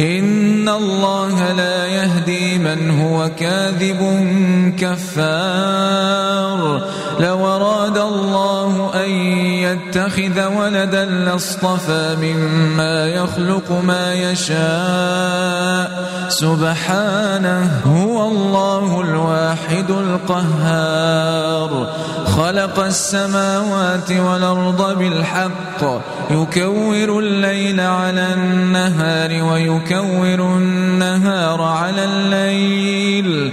إن الله لا يهدي من هو كاذب كفار. لو أراد الله أن يتخذ ولدا لاصطفى مما يخلق ما يشاء. سبحانه هو الله الواحد القهار. خلق السماوات والأرض بالحق. يكور الليل على النهار ويكور النهار على الليل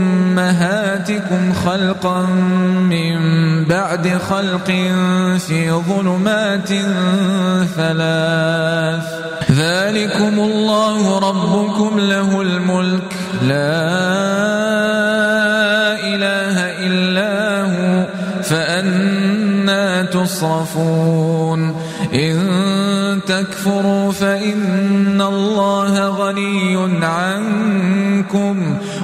أمهاتكم خلقا من بعد خلق في ظلمات ثلاث. ذلكم الله ربكم له الملك. لا إله إلا هو فأنا تصرفون. إن تكفروا فإن الله غني عنكم.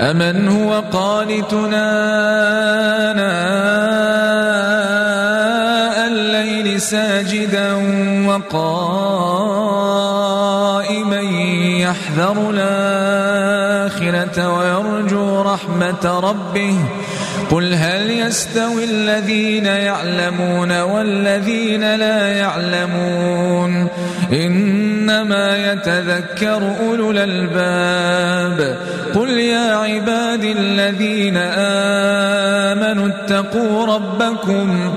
أمن هو قانتنا آناء الليل ساجدا وقائما يحذر الآخرة ويرجو رحمة ربه قل هل يستوي الذين يعلمون والذين لا يعلمون إنما يتذكر أولو الألباب قل يا عبادي الذين آمنوا اتقوا ربكم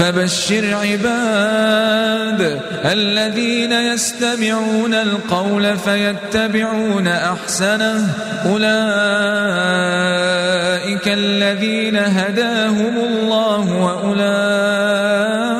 فبشر عباد الذين يستمعون القول فيتبعون أحسنه. أولئك الذين هداهم الله وأولئك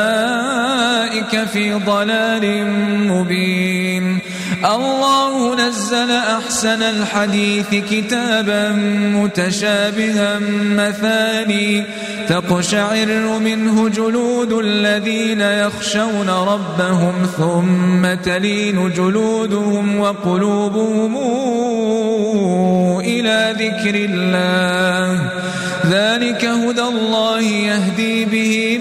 أولئك في ضلال مبين. الله نزل أحسن الحديث كتابا متشابها مثاني. تقشعر منه جلود الذين يخشون ربهم ثم تلين جلودهم وقلوبهم إلى ذكر الله. ذلك هدى الله يهدي به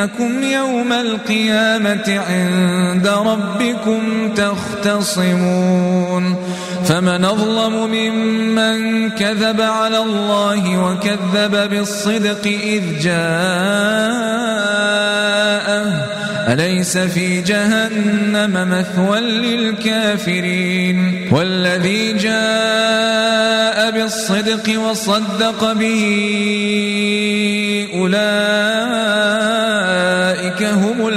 إنكم يوم القيامة عند ربكم تختصمون فمن أظلم ممن كذب على الله وكذب بالصدق إذ جاءه. أليس في جهنم مثوى للكافرين؟ والذي جاء بالصدق وصدق به أولئك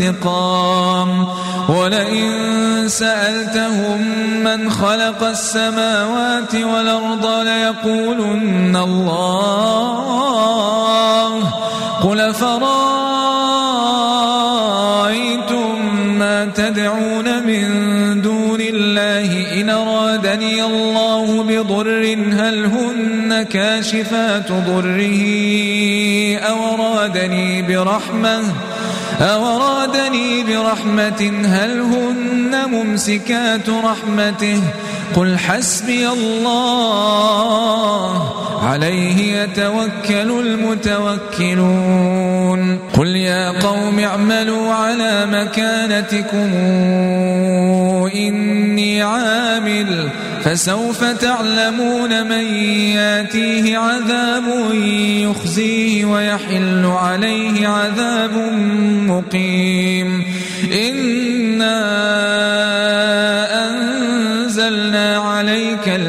انتقام. ولئن سألتهم من خلق السماوات والأرض ليقولن الله. قل فرأيتم ما تدعون من دون الله إن أرادني الله بضر هل هن كاشفات ضره أو أرادني برحمة أورادني برحمة هل هن ممسكات رحمته؟ قل حسبي الله عليه يتوكل المتوكلون. قل يا قوم اعملوا على مكانتكم إني عامل فسوف تعلمون من ياتيه عذاب يخزيه ويحل عليه عذاب مقيم. إنا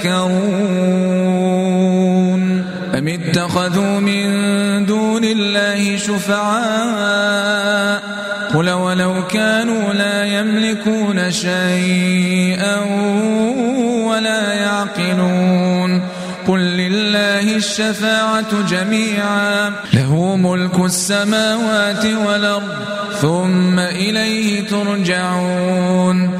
يتفكرون أم اتخذوا من دون الله شفعاء قل ولو كانوا لا يملكون شيئا ولا يعقلون قل لله الشفاعة جميعا له ملك السماوات والأرض ثم إليه ترجعون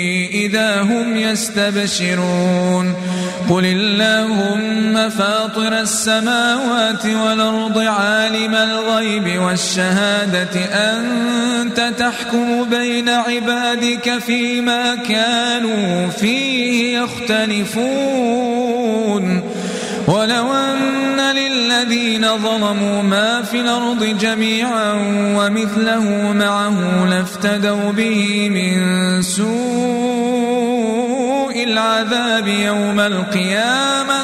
إذا هم يستبشرون قل اللهم فاطر السماوات والأرض عالم الغيب والشهادة أنت تحكم بين عبادك فيما كانوا فيه يختلفون ولو أن للذين ظلموا ما في الأرض جميعا ومثله معه لافتدوا به من سوء العذاب يوم القيامة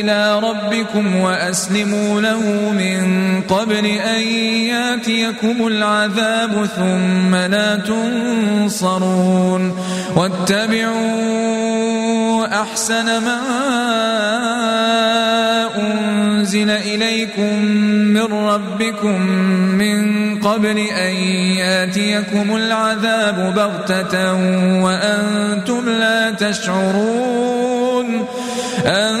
إلى ربكم وأسلموا له من قبل أن ياتيكم العذاب ثم لا تنصرون واتبعوا أحسن ما أنزل إليكم من ربكم من قبل أن ياتيكم العذاب بغتة وأنتم لا تشعرون أن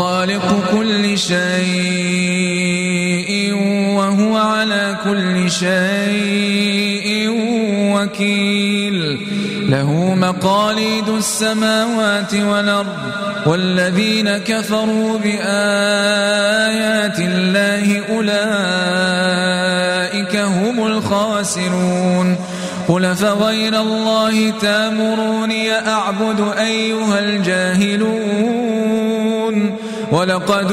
خالق كل شيء وهو على كل شيء وكيل. له مقاليد السماوات والأرض والذين كفروا بآيات الله أولئك هم الخاسرون. قل فغير الله تامروني أعبد أيها الجاهلون؟ ولقد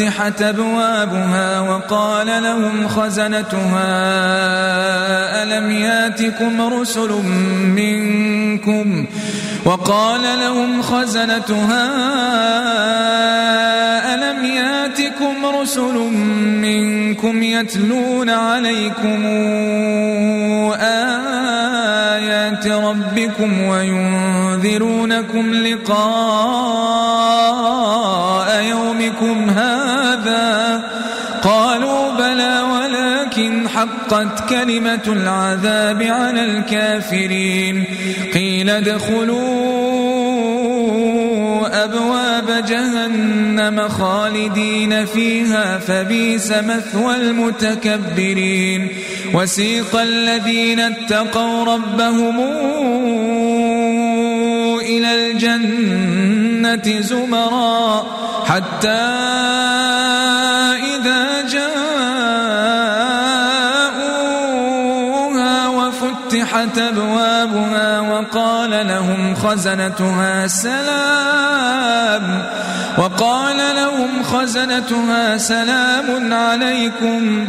فتحت أبوابها وقال لهم خزنتها ألم ياتكم رسل منكم؟ وقال لهم خزنتها ألم ياتكم رسل منكم يتلون عليكم آيات ربكم وينذرونكم لقاء يومكم هذا؟ قالوا بلى ولكن حقت كلمة العذاب على الكافرين. قيل ادخلوا أبواب جهنم خالدين فيها فبيس مثوى المتكبرين. وسيق الذين اتقوا ربهم إلى الجنة زمرا حتى أبوابها وقال لهم خزنتها سلام. وقال لهم خزنتها سلام عليكم.